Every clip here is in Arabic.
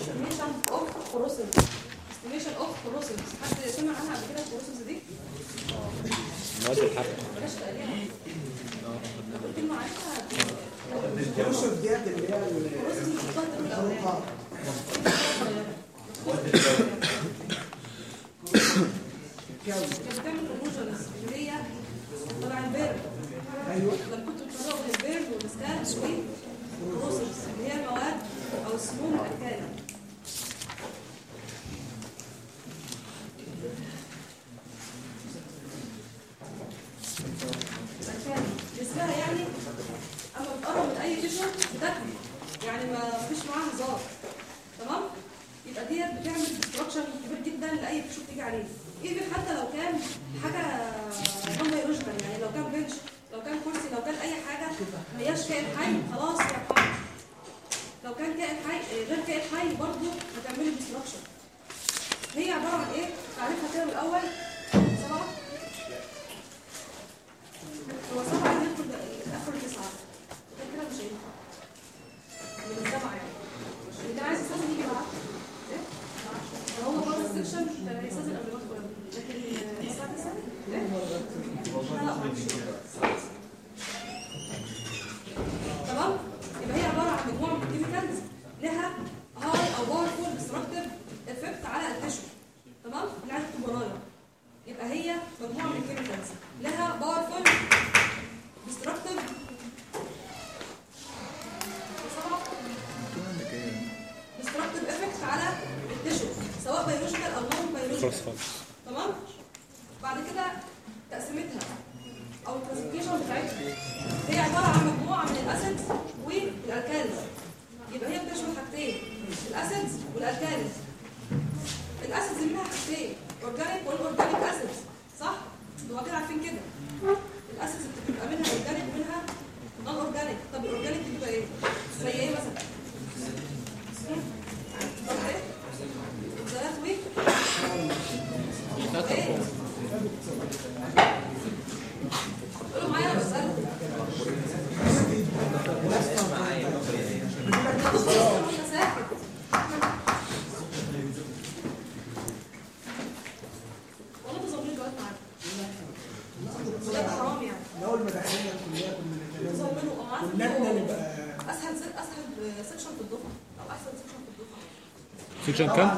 estimation of corrosive estimation of corrosive حد سمع عنها قبل كده ال corrosive دي؟ مواد الحرق بلاش تقريبا. كلمة عارفها؟ ال corrosive ديت اللي هي ال- corrosive مش بتاعت الأولاني الأوقات. كانت بتعمل confusions اللي هي طبعا ال burn أيوه. لما كنت بتفرقوا بين ال burn وال scald وال corrosive اللي هي المواد أو السموم الاكاله الأكالة. اسمها يعني اما بتقرب من اي tissue بتاكله يعني ما فيش معاها هزار. تمام؟ يبقى ديت بتعمل destruction كبير جدا لأي tissue بتيجي عليه. even حتى لو كان حاجة non biological يعني لو كان bench لو كان كرسي لو كان أي حاجة ما هياش كائن حي خلاص يا لو كان كائن حي غير كائن حي برضه هتعملي destruction هي عبارة عن إيه؟ تعريفها كده من الأول سبعه هو سبعه يدخل تسعة. كده مش هينفع. من السبعه اللي عايز يستاذن يجي معاه هو بره ال section يستاذن قبل ما ادخل لكن الساعة 9 لا لا معلش. تمام يبقى هي عباره عن مجموعة من ال chemicals لها high أو powerful destructive effect على ال tissue تمام اللي عايز يبقى هي مجموعه من ال chemicals لها powerful destructive destructive effect على ال tissue سواء biological أو non biological. تمام؟ بعد كده تقسيمتها أو ال classification بتاعتها. هي عبارة عن مجموعة من ال acids وال alkalis يبقى هي بتشمل حاجتين ال acids وال alkalis ال acids منها حاجتين organic و inorganic acids صح؟ أنتوا كده عارفين كده. Jenka?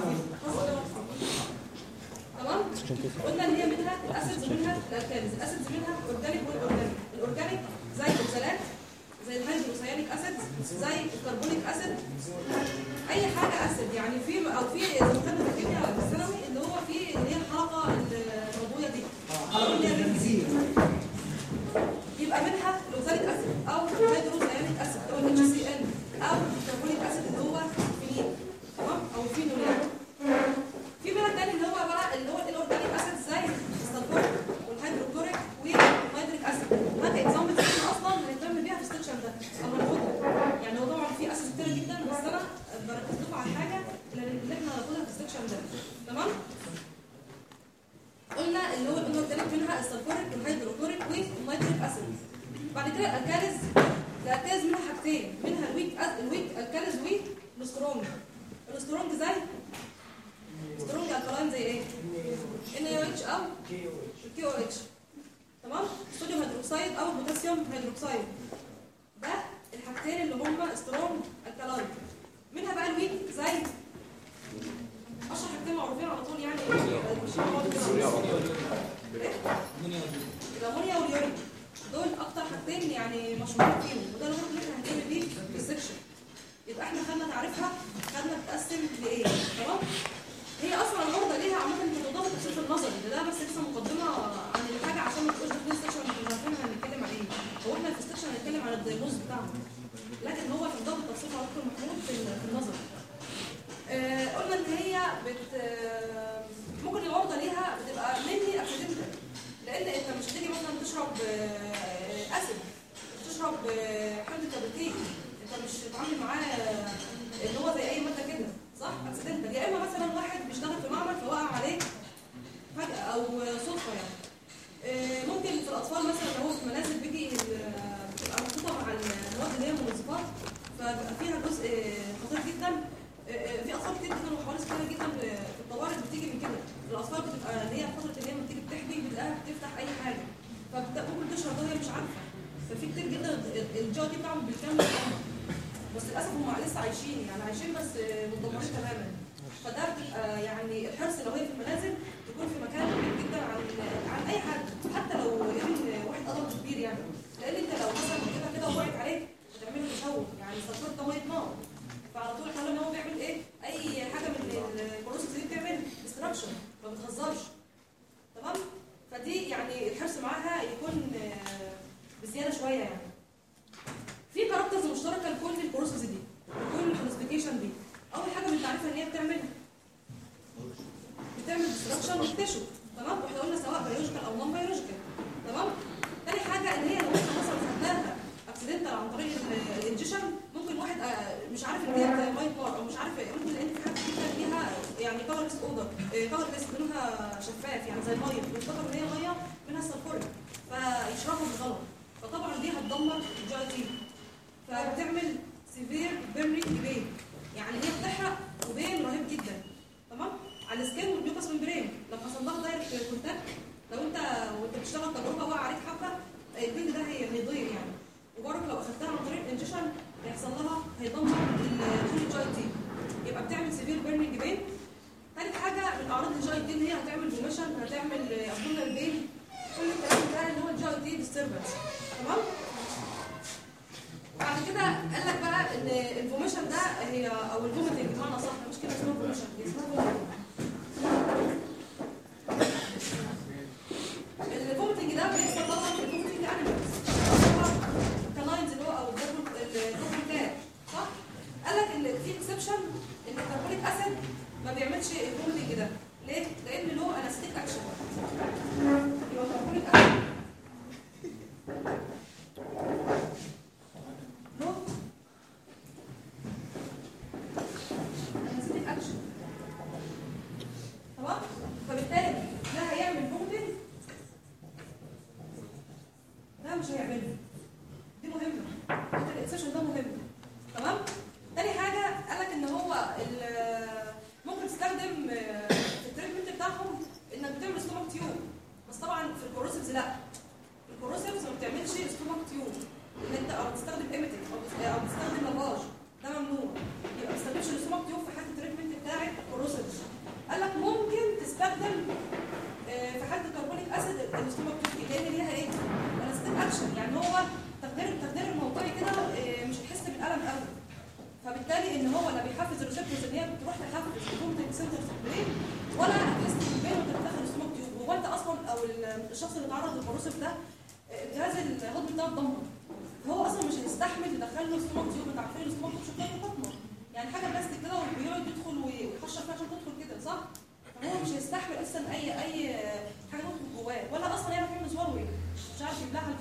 مشهورين فيهم. وده اللي إحنا هنتكلم بيه في يبقى إحنا خدنا تعريفها خدنا لايه تمام؟ هي أصلا العرضة ليها عامة انت تضاف التفسير النظري. ده, ده بس لسه مقدمة عن الحاجة عشان ما تبقوش داخلين ال section مش عارفين هنتكلم عن إيه هو إحنا في ال section هنتكلم عن ال diagnosis بتاعهم. لكن هو في التفسير على دكتور محمود في ال- في النظر آه قلنا ان هي بت آه، ممكن العرضه ليها بتبقى mainly accidental لأن انت مش هتيجي مثلا تشرب آه، acid تشرب آه، حمض كبريتيك هتتعامل معاه آه، اللي هو زي أي ماده كده صح؟ accidental يا إما مثلا واحد بيشتغل في معمل فوقع عليه فجأة أو صدفة يعني. آه، ممكن في الأطفال مثلا هو في منازل بيجي ال- بتبقى محطوطه مع المواد اللي هي المنظفات فبيبقى فيها جزء خطير جدا. كتير جدا في الطوارئ بتيجي من كده. الأطفال بتبقى اللي هي فترة اللي هي بتيجي بتحبي بتلاقيها بتفتح أي حاجة. فممكن تشرب وهي مش عارفة. ففي كتير جدا الجو دي بتاعهم بالكامل بس للأسف هم لسه عايشين يعني عايشين بس متدمرين تماما. فده بتبقى يعني الحرص لو هي في المنازل تكون في مكان بعيد جدا عن عن أي حد حتى لو ابن واحد ادلت كبير يعني. لأن أنت لو مثلا كده كده وقعت عليك هتعمل له تشوه يعني صفرت ميه نار فعلى طول الحل إن هو بيعمل إيه؟ أي حاجة من ال process دي بتعمل destruction ما بتهزرش. تمام؟ فدي يعني الحرص معاها يكون آه، بزيادة شوية يعني. في characters مشتركة لكل ال process دي كل ال classification دي. أول حاجة من تعريفها إن هي بتعمل بتعمل destruction لل tissue تمام؟ وإحنا قلنا سواء biological أو non biological تمام؟ تاني حاجة إن هي لو انت مثلا خدناها اكسيدنتال عن طريق ال- الانجيشن ممكن واحد آه، مش عارف إن ديت مايت بار أو مش عارف ممكن لأن في حاجة كده فيها يعني كلرلس اودر كلرلس لونها شفاف يعني زي المية. بيفتكر إن هي مية منها سلفوريك فيشربها بالغلط فطبعا دي هتدمر الجي تي. فبتعمل سيفير بيرنينج بين يعني هي بتحرق وبين رهيب جدا. تمام؟ على السكين والميوكس ممبرين لو حصل لها دايركت كونتاكت لو انت وانت بتشتغل تجربة وقع عليك حبة الجلد ده هي هيضير يعني. وبرضه لو أخدتها عن طريق ال ingestion هيحصل لها هيدمر ال GIT. يبقى بتعمل severe burning pain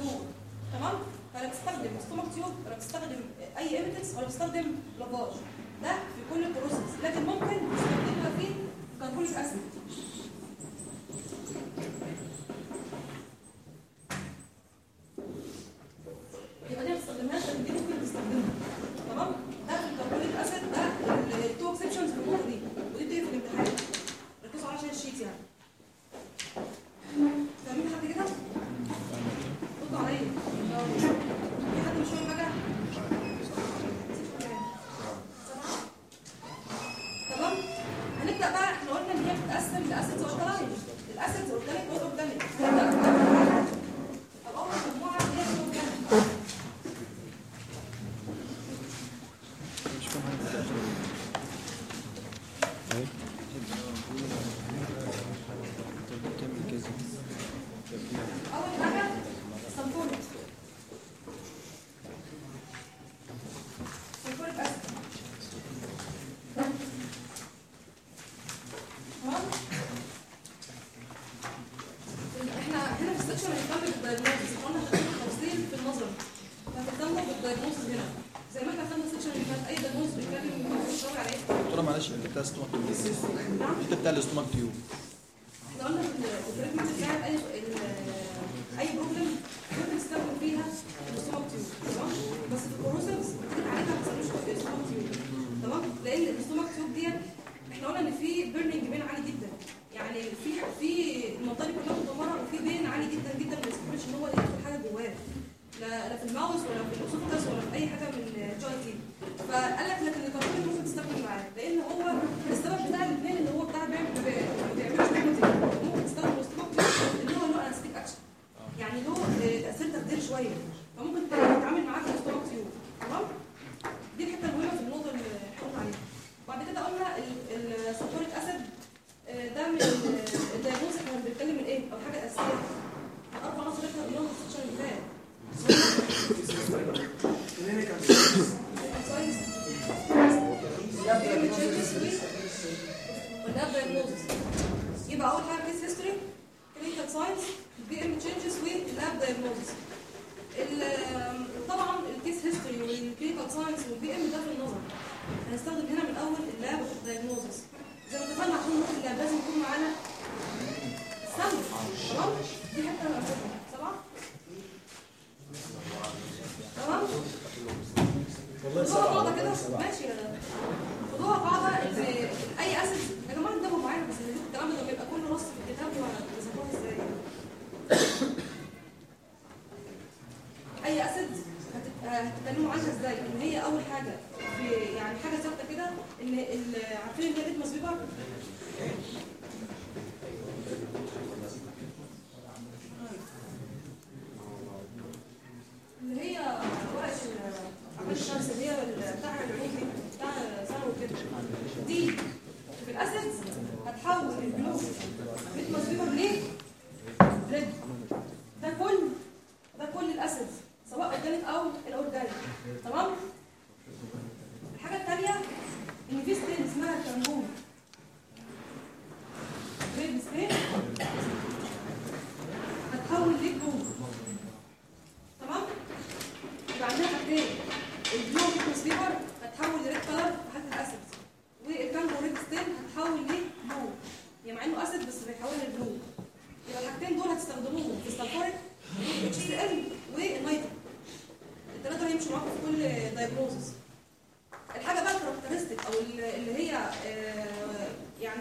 لجوه تمام؟ فأنا بستخدم stomach tube ولا بستخدم أي emetics ولا بستخدم lavage ده في كل ال process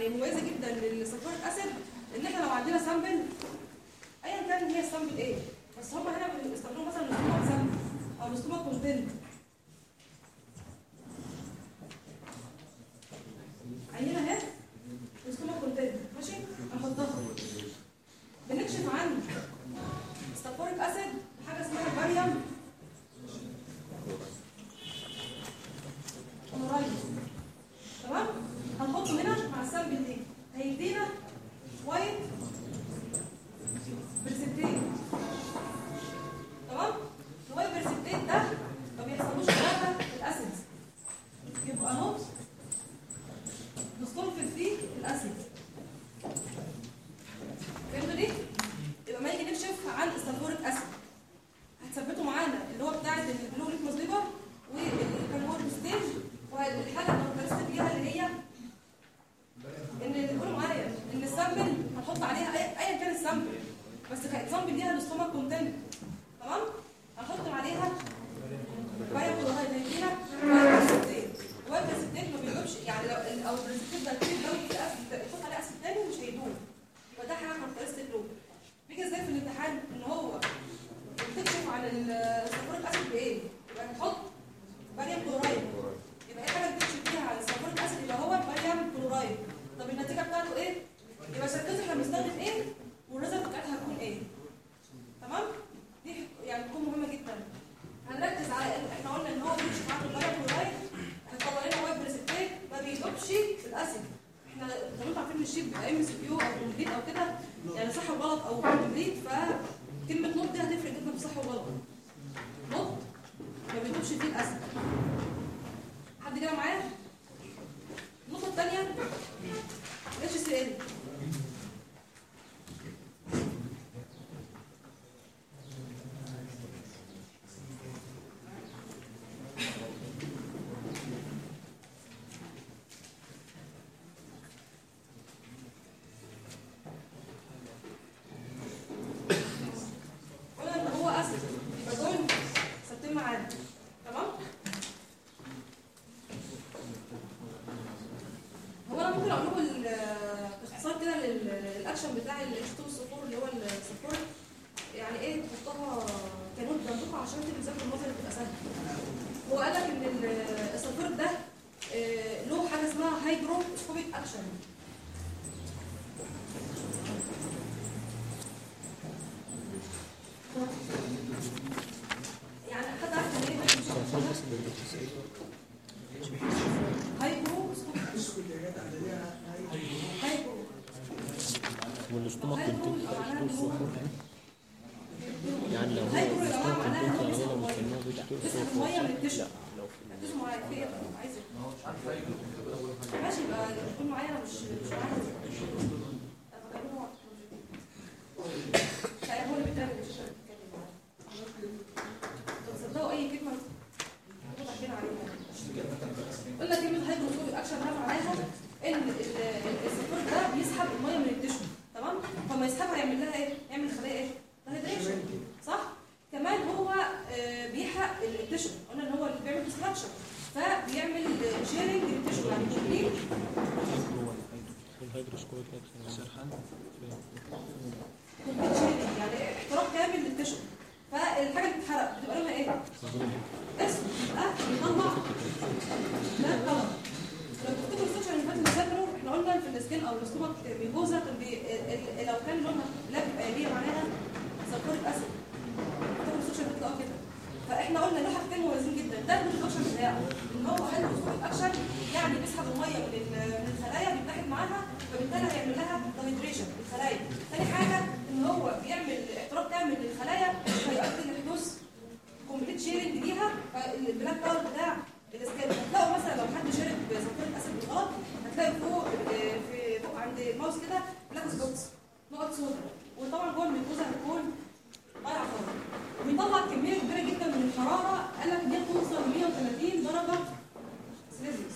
يعني مميزة جدا للسلفوريك اسيد إن إحنا لو عندنا سامبل ايا كان هي السامبل إيه؟ بس هم هنا بيستخدموا مثلا نسطومه سامبل أو نسطومه كونتنت الاكشن ان هو hygroscopic action يعني بيسحب الميه من ال- من الخلايا بيتحد معاها فبالتالي هيعمل لها dehydration للخلايا تاني حاجة ان هو بيعمل احتراق كامل للخلايا فيؤدي لحدوث complete charring ليها ال black color بتاع ال skin هتلاقوا مثلا لو حد شرب sulfuric acid بالغلط هتلاقي فوق في فوق عند ال mouth كده black spots نقط سودا وطبعا جوه ال mucosa هتكون وبيطلع كمية كبيرة جدا من الحرارة قال لك هي توصل 130 درجة سيليزيوس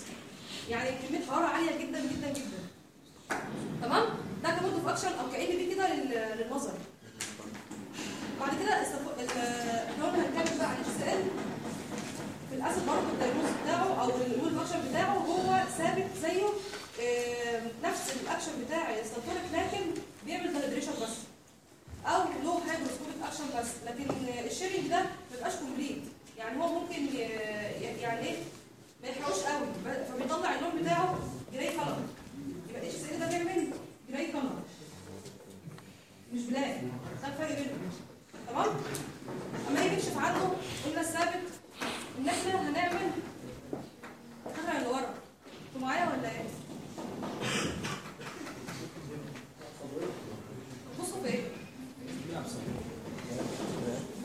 يعني كمية حرارة عالية جدا جدا جدا. تمام؟ ده كمود اوف أكشن أو كأن دي كده لل- للنظر بعد كده إحنا قلنا هنتكلم بقى عن اتش إل. في الأسيد برضه الدايجنوز بتاعه أو المود اكشن بتاعه هو ثابت زيه آه، نفس الأكشن بتاع السلفوريك لكن بيعمل dehydration بس. أو له hygroscopic action بس. لكن ال charring ده ما بيبقاش complete يعني هو ممكن يعني إيه ما يحرقوش قوي. فبيطلع اللون بتاعه gray color يبقى HC ده بيعمل؟ gray color مش black ده الفرق بينهم. تمام؟ أما يجي يكشف عنه قلنا الثابت إن إحنا هنعمل الخطره اللي ورا. أنتوا معايا ولا إيه؟ بصوا في إيه؟ مش إيه؟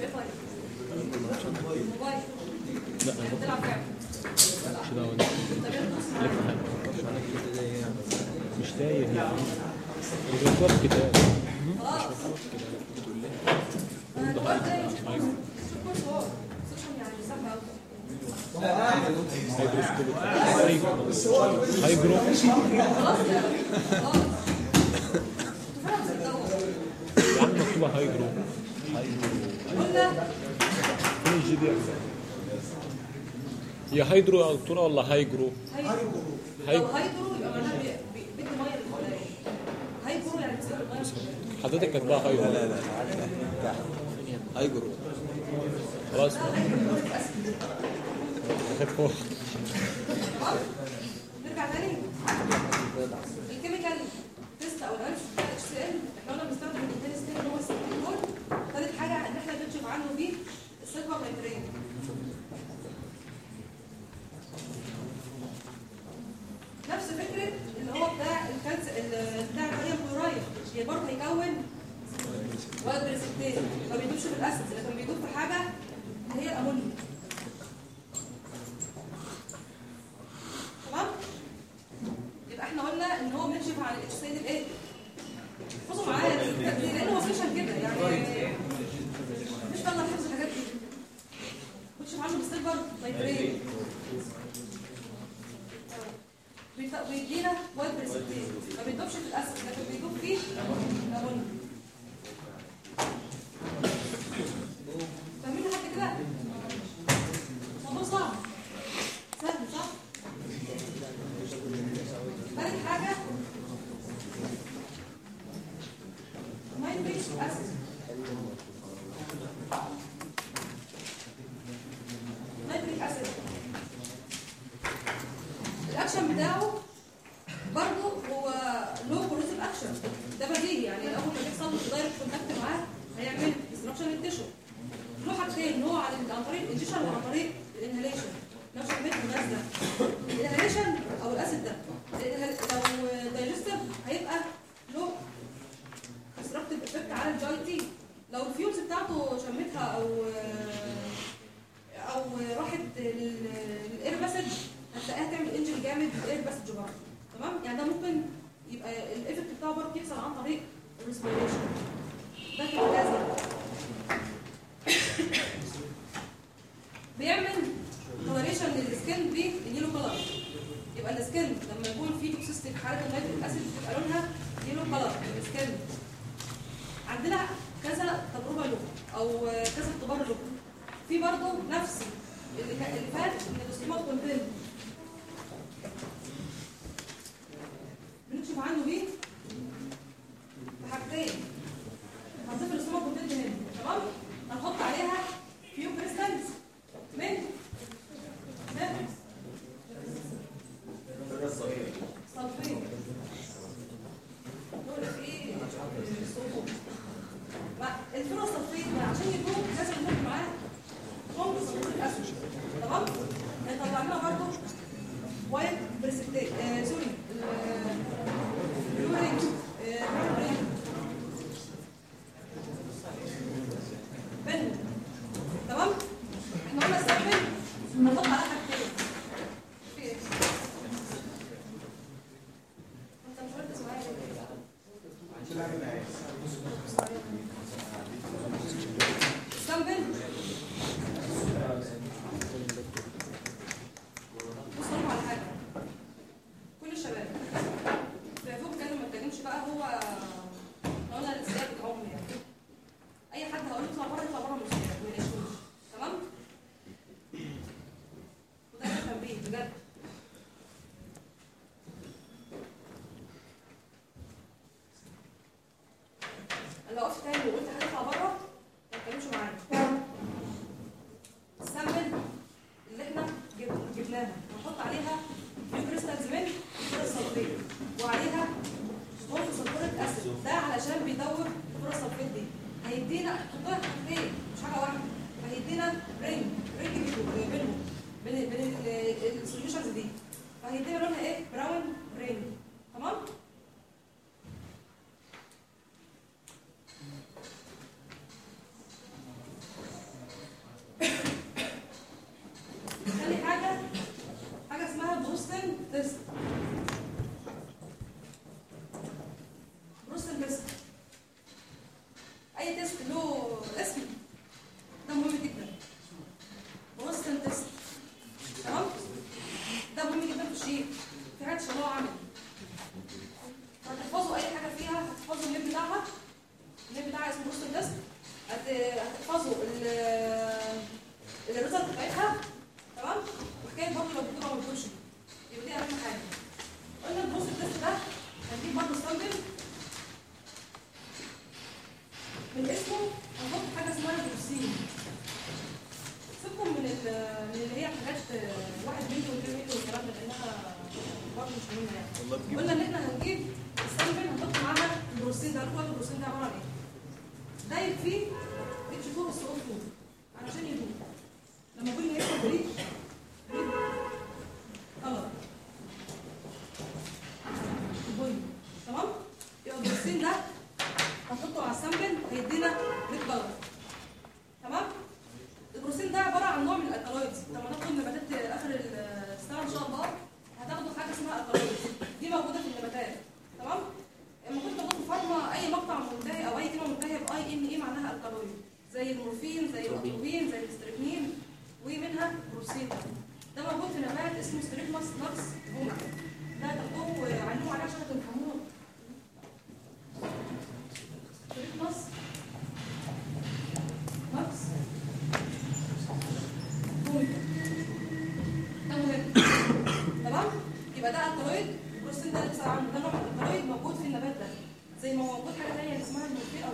إيه طيب؟ تايه يعني الدكتور كتاب هيجرو يا يا هيجرو هيدرو يا دكتوره ولا هيجرو هيدرو. هي- لو هيدرو يبقى معناها بي- بي- بيدي مية للخلايا هيدرو يعني بيسيب الميه. حضرتك كاتباها هيجرو لا لا خلاص اسيد خد فوق تمام نرجع تاني. الكيميكال تيست أو الاناليسيس بتاع الاتش سي إل إحنا قلنا بنستخدم الاثنين ستيل اللي هو السيكون ثالث حاجة ان إحنا بنكشف عنه بيه السيلفا ميترين نفس فكرة اللي هو بتاع الكالس ال- بتاع الكاليوم كلورايد برضه هيكون وايت بريسبتين ما بيدوبش في الاسيد لكن بيدوب في حاجة اللي هي الامونيا تمام؟ يبقى إحنا قلنا إن هو بنكشف عن الإتش سي دي إيه احفظوا معايا دي لأن هو session كده يعني مش يلا نحفظ الحاجات دي. بنكشف عنه بال silver بيط- بيدينا white precipitate ما بيدوبش في ال acid لكن بيدوب فيه الامونيا فاهمين لحد كده؟ الموضوع صعب سهل صح؟ ثالث حاجة نايتريك أسيد نايتريك خدمتها أو أو راحت الاير باسج. هتلاقيها تعمل انجل جامد الاير باسج برضه. تمام؟ يعني ده ممكن يبقى الإيفكت بتاعه برضه يحصل عن طريق الريسبيريشن. أنا وقفت تاني وقلت هتطلع بره ما تتكلمش معايا السامبل اللي إحنا جبناها. ونحط عليها فيو كريستالز من الصلبية وعليها صفر صلفوريك اسيد ده علشان بيدور الكره الصلبية دي. هيدينا حطها حاجتين مش حاجة واحدة. هيدينا السرعان ده نوع الضرايب موجود في النبات ده. زي ما موجود حاجة ثانية اسمها الملفئه أو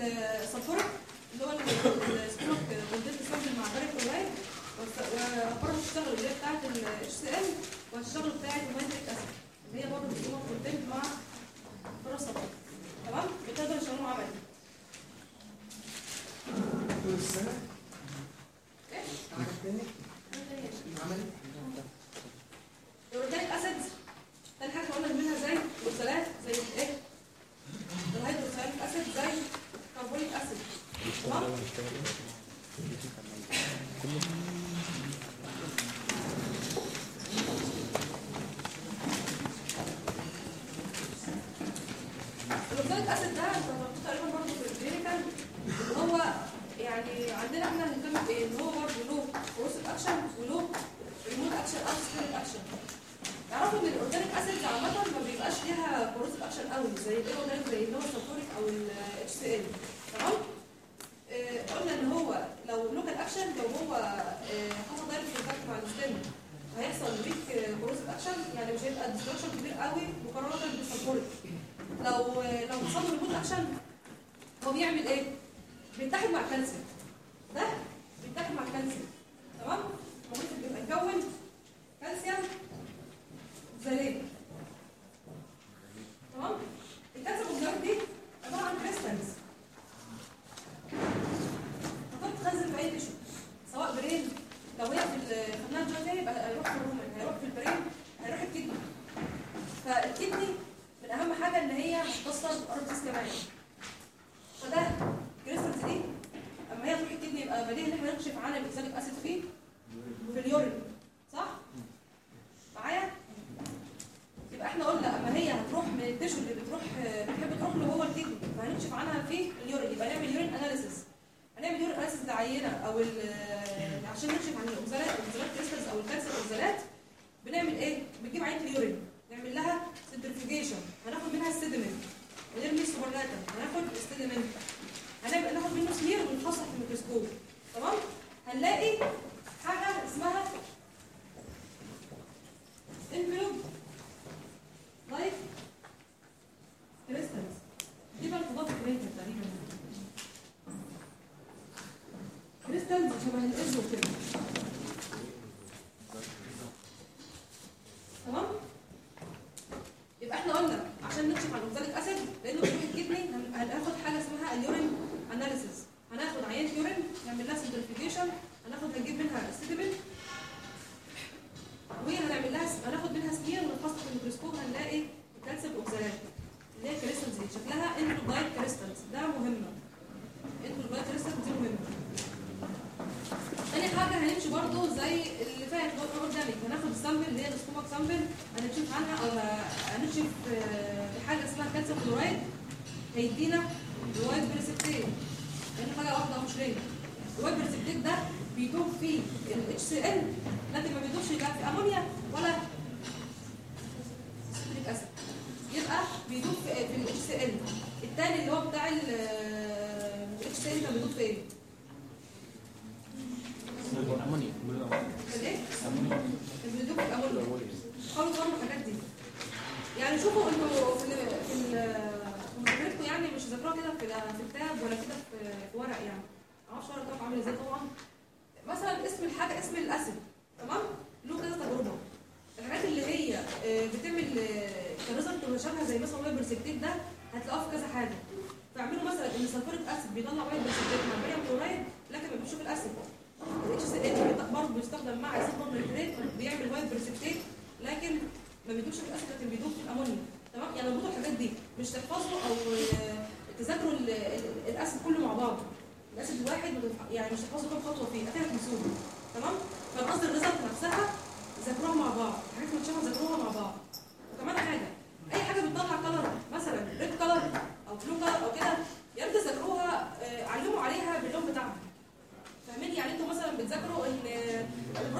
السلفوريك اللي هو السكروك والديت السبب المعبري الشغل اللي هي بتاعت الاتش سي ال والشغل بتاعت المايتريك أسيد اللي هي برضه بتقوم كونتنت مع فرص تمام؟ بتقدر تشغلهم عملي. طول السنة؟ إيه؟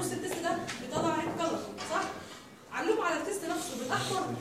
بص التست ده بيطلع عليك كلر صح؟ علوم على التست نفسه بالأحمر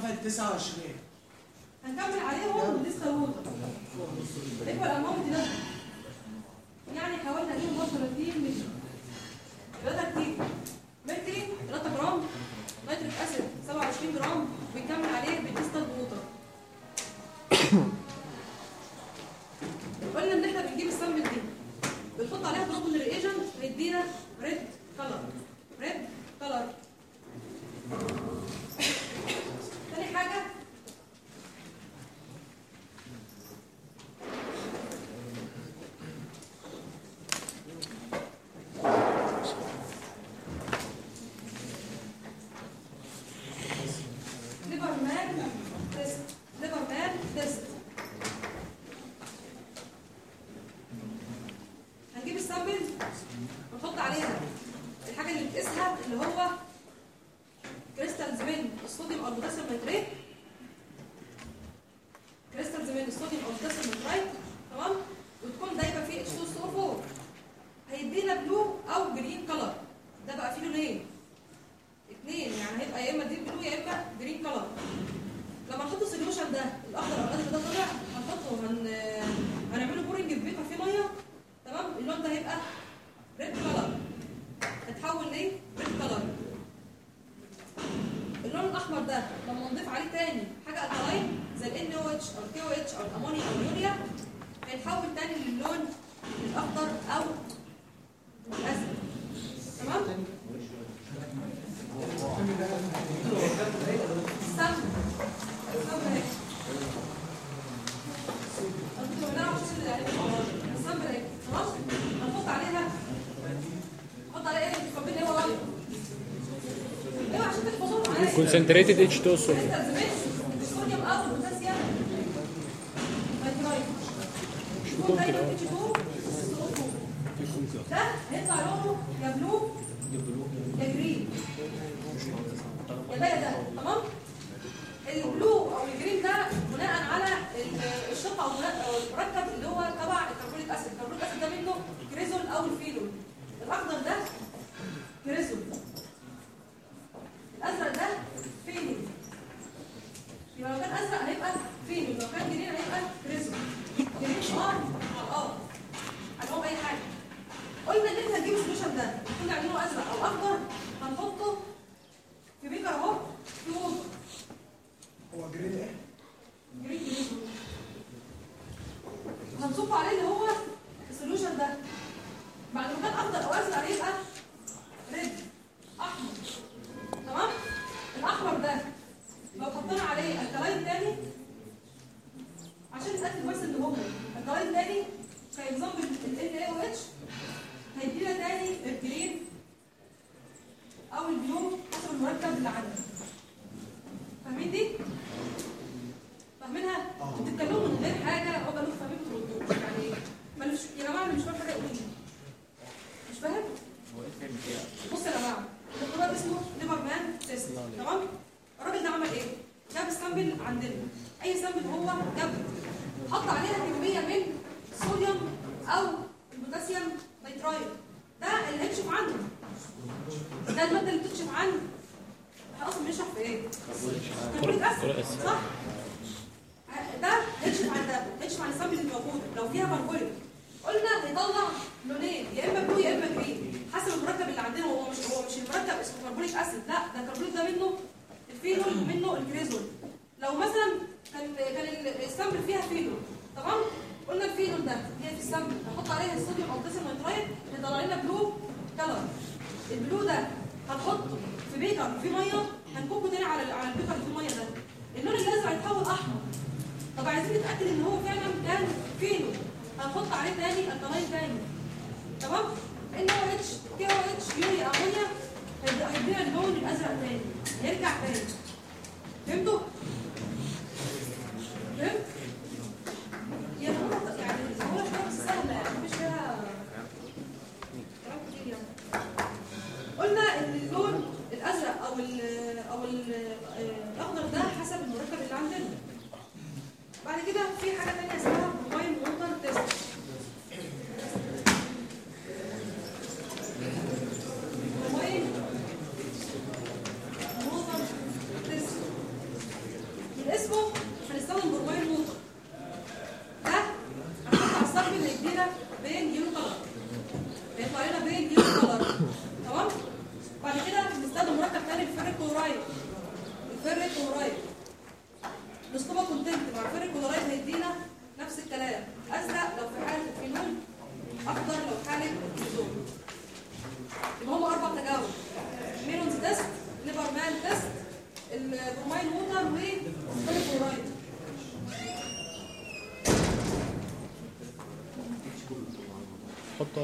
صفحه 29 هنكمل عليهم لسه الوضع الايكوال اماونت ده يعني حوالي هنجيب 30 مللي رياضه كتير. متر 3 جرام. نيتريك اسيد 27 جرام. بنكمل عليه بالديستال ووتر. قلنا إن إحنا بنجيب السامبل دي. بنحط عليها بروبن ريجنت هيدينا ريد Sunt 300 de citosuri.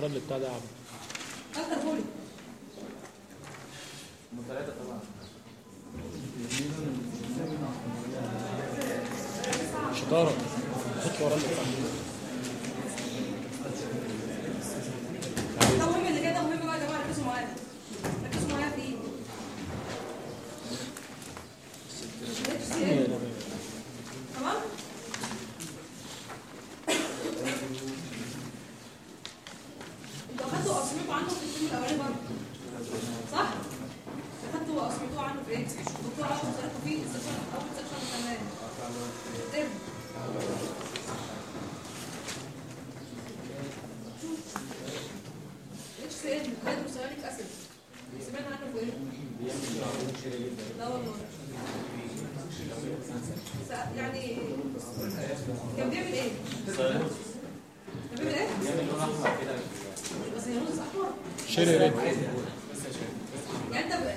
الشغل اللي بتاع ده عمل شطارة. شيل يا ريت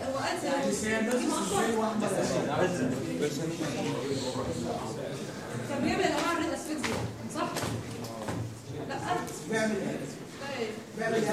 هو أزل كان بيعمل يا جماعة الريد أسفكسيا صح؟ لا بيعمل بيعمل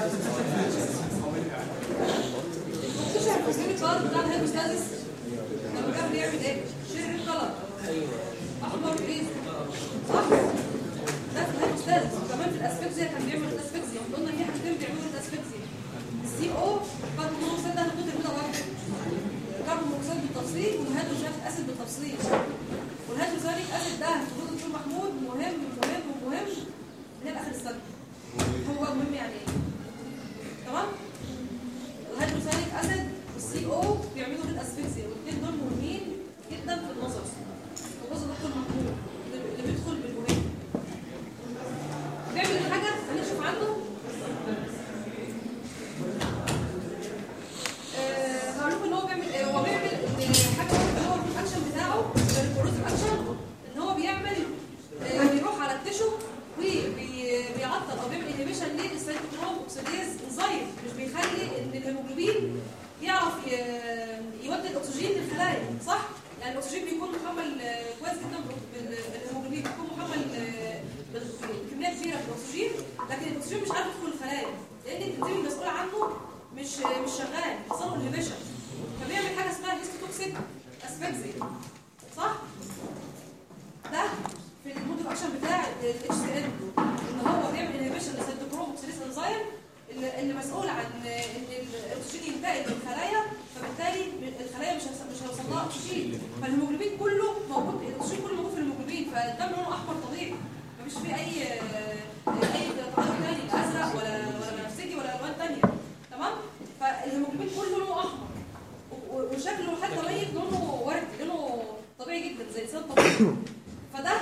وشكله حتى ميت لونه وردي لونه طبيعي جدا زي انسان طبيعي. فده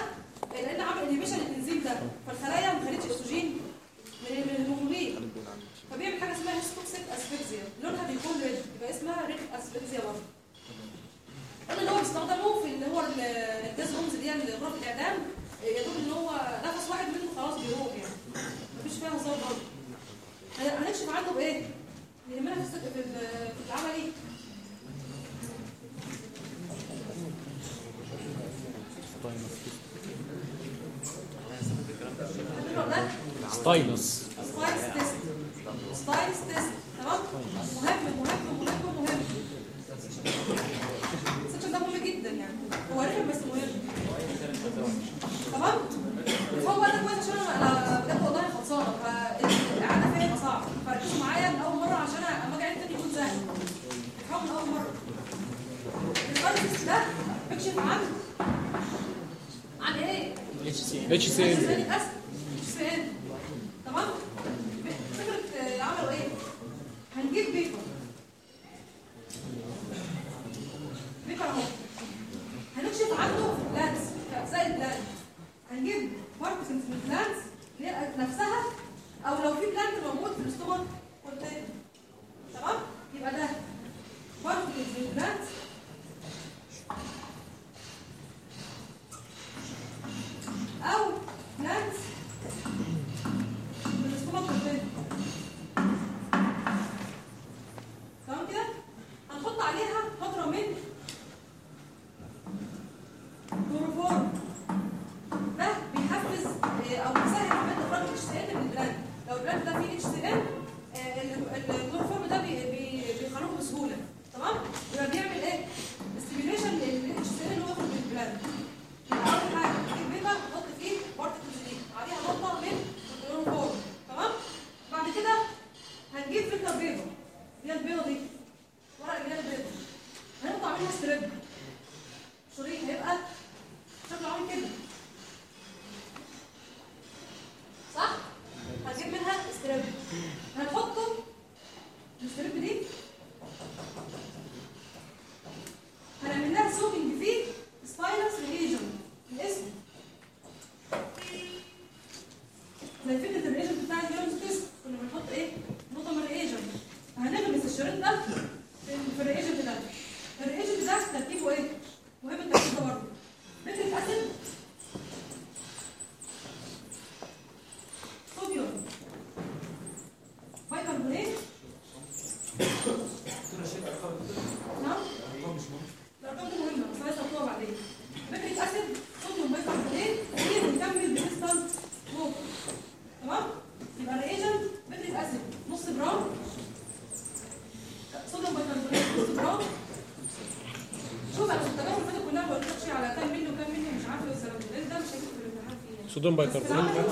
صوديوم بايكربونات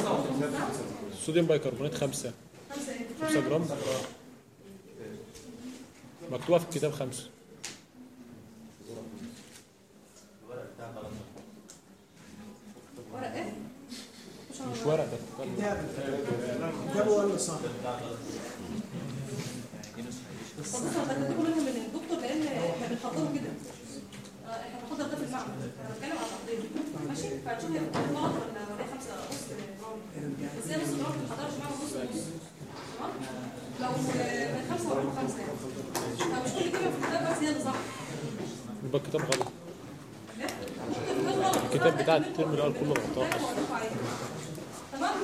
صوديوم بايكربونات 5 5 إيه؟ جرام. مكتوبة في الكتاب 5 ورق إيه؟ مش ورق ده كتاب. ولا صح؟ بس أنا من الدكتور لأن إحنا بنحطهم كده. آه، إحنا بنحضر ده في المعمل. فبتكلم على ماشي؟ لو من خمسه خمسه كل كلمه في الكتاب صح الكتاب غلط. الكتاب بتاع الترم الأول كله غلط تمام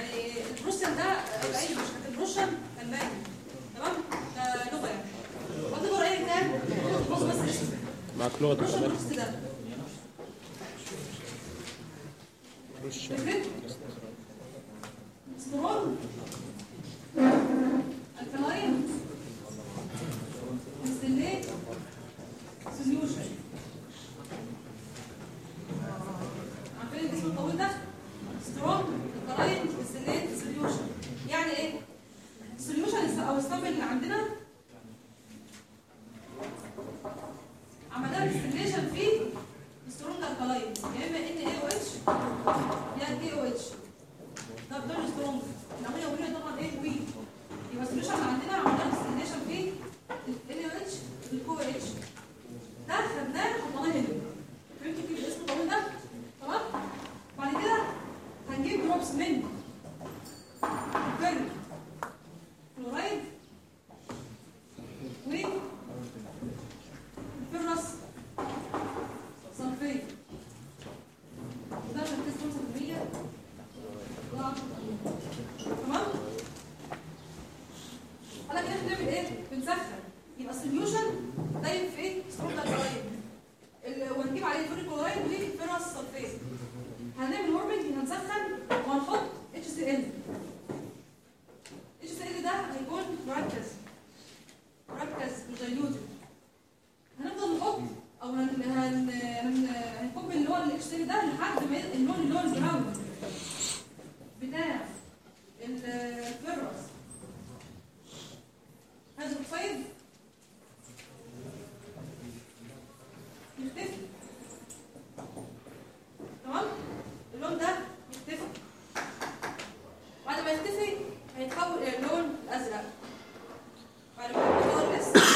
يعني البروشن ده بعيد مش البروشن ألماني. تمام؟ ده لغة يعني. وات ايفر ايا كان؟ بص بس. معاك لغه ده.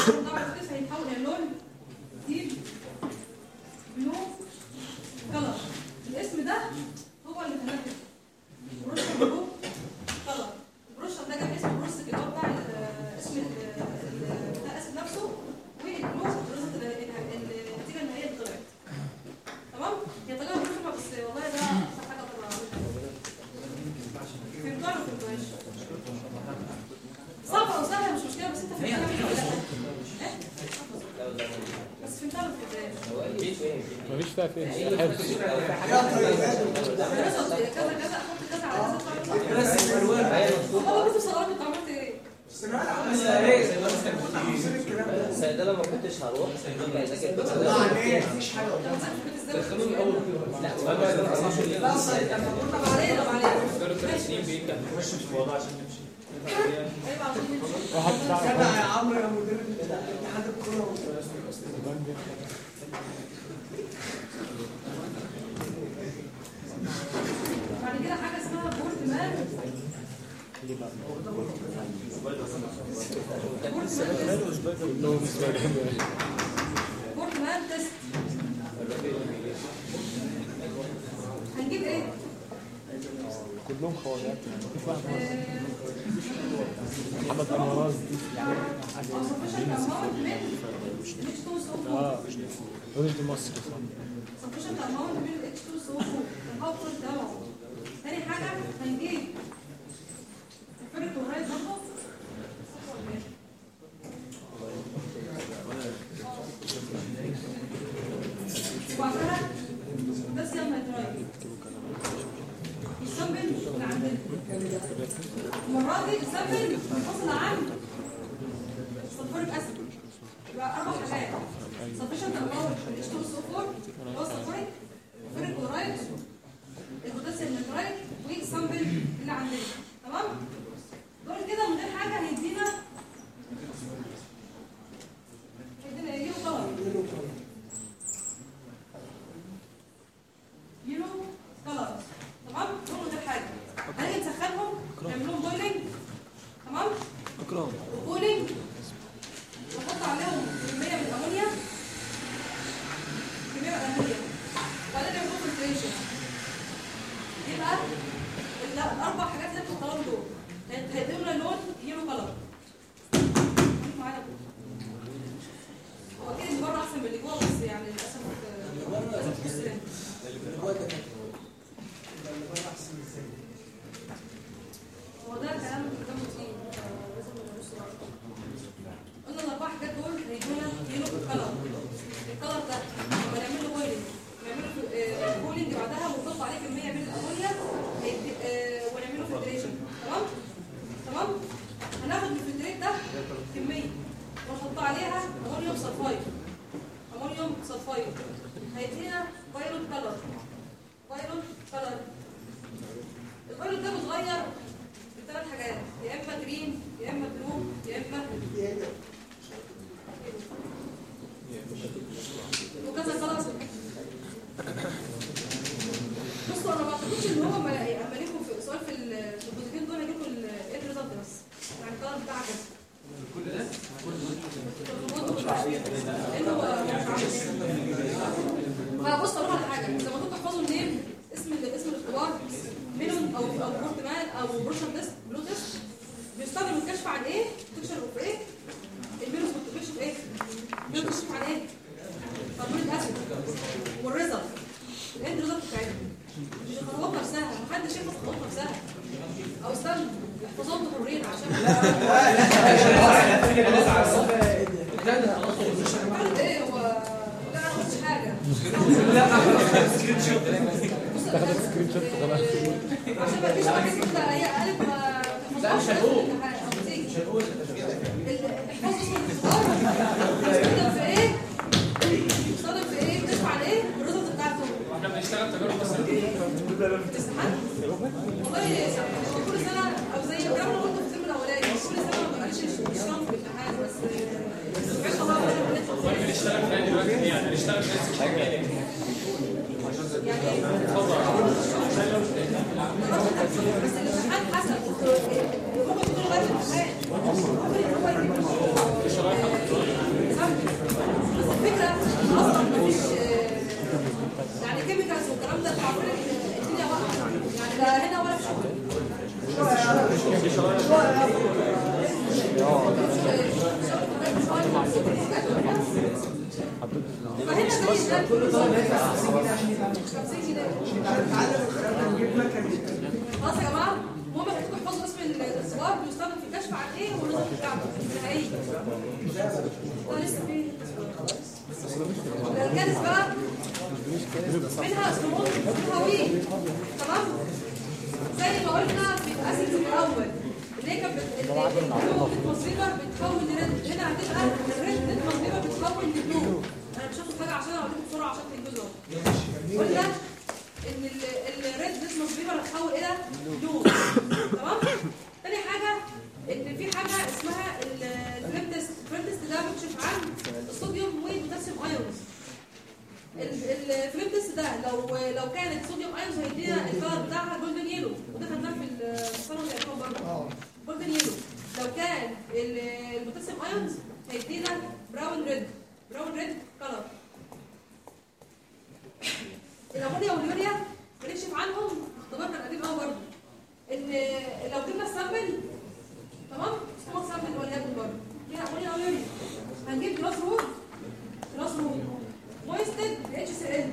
chúng vâng. ta هنجيب إيه؟ كلهم خوارات محمد منوراز دي آه ولد مصر تاني حاجة هنجيب الفرق الغاية برضه وعشرة بس يلا تراي. السمبل اللي عندنا المرة دي السمبل منفصل عن صفورك اسيد يبقى أربع حاجات. سفشن الله والاشتر الصفور والصفورك يحفظوهم نفسها أو استنوا يحفظوهم حرين عشان لا لا إيه هو لا أنا مش حاجة لا سكرين شوت تاخد سكرين شوت عشان ما فيش واحد يطلع اي قلب ما مش هقول مش هقول احفظوا Check it. الارجانز بقى منها اسمون منها وين تمام زي ما قلنا في الاسيد الأول ليه كانت التوصيفر ions هيدينا brown red brown red color الامونيا واليوريا بنكشف عنهم اختبار كان قديم قوي برضه. إن لو جبنا ال sample تمام؟ اسمه sample وليكن برضه. فيها امونيا أو يوريا هنجيب glass rod glass rod. moisted HCl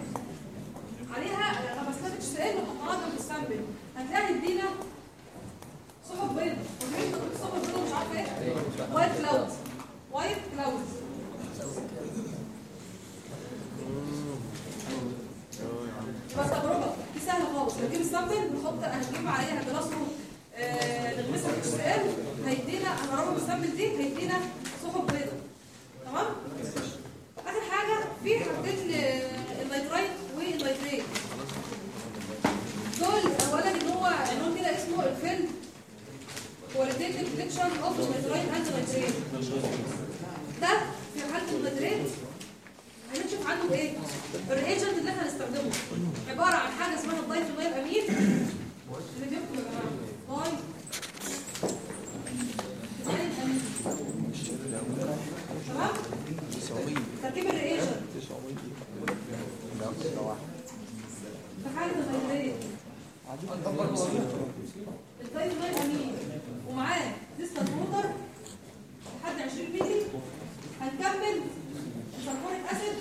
عليها غمسناها اتش سي ال وحطيناها جنب ال sample. هتلاقي يدينا سحب بيض. ومين سحب بيض مش عارفة إيه. white cloud white cloud بس تجربة. دي سهلة خالص. نجيب ال sample نحط هنجيب عليها rod آه، نغمسها اتش سي ال هيدينا هنقربها من ال sample دي هيدينا سحب بيض تمام اخر حاجة في حاجتين آه، ال nitrite وال nitrate دول اولا ان هو عنوان كده اسمه ال field qualitative detection of nitrite and nitrate ده في حاله ال nitrate هنكشف عنه بايه؟ ال reagent اللي إحنا هنستخدمه. عبارة عن حاجة اسمها ال diphenylamine اللي بيكتب يا diphenylamine تمام؟ تركيب ال reagent في حاله ال nitrate ال diphenylamine ومعاه distilled water لحد 20 مللي. هنكمل sulfuric acid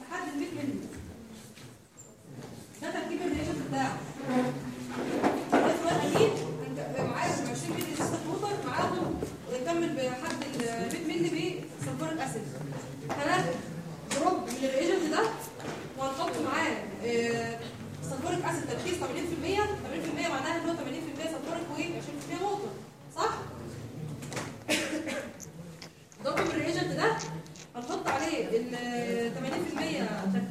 لحد ال 100 مللي. ده تركيب ال reagent بتاعه ال diphenylamine هنك- معاه 20 مللي distilled water معاهم نكمل بحد ال 100 مللي ب sulfuric acid ثلاثة drop من ال reagent ده وهنحط معاه آه، sulfuric acid تركيز 80% 80% معناها إن هو 80% سلفوريك و20% water صح؟ من ال reagent ده هنحط عليه ال 80%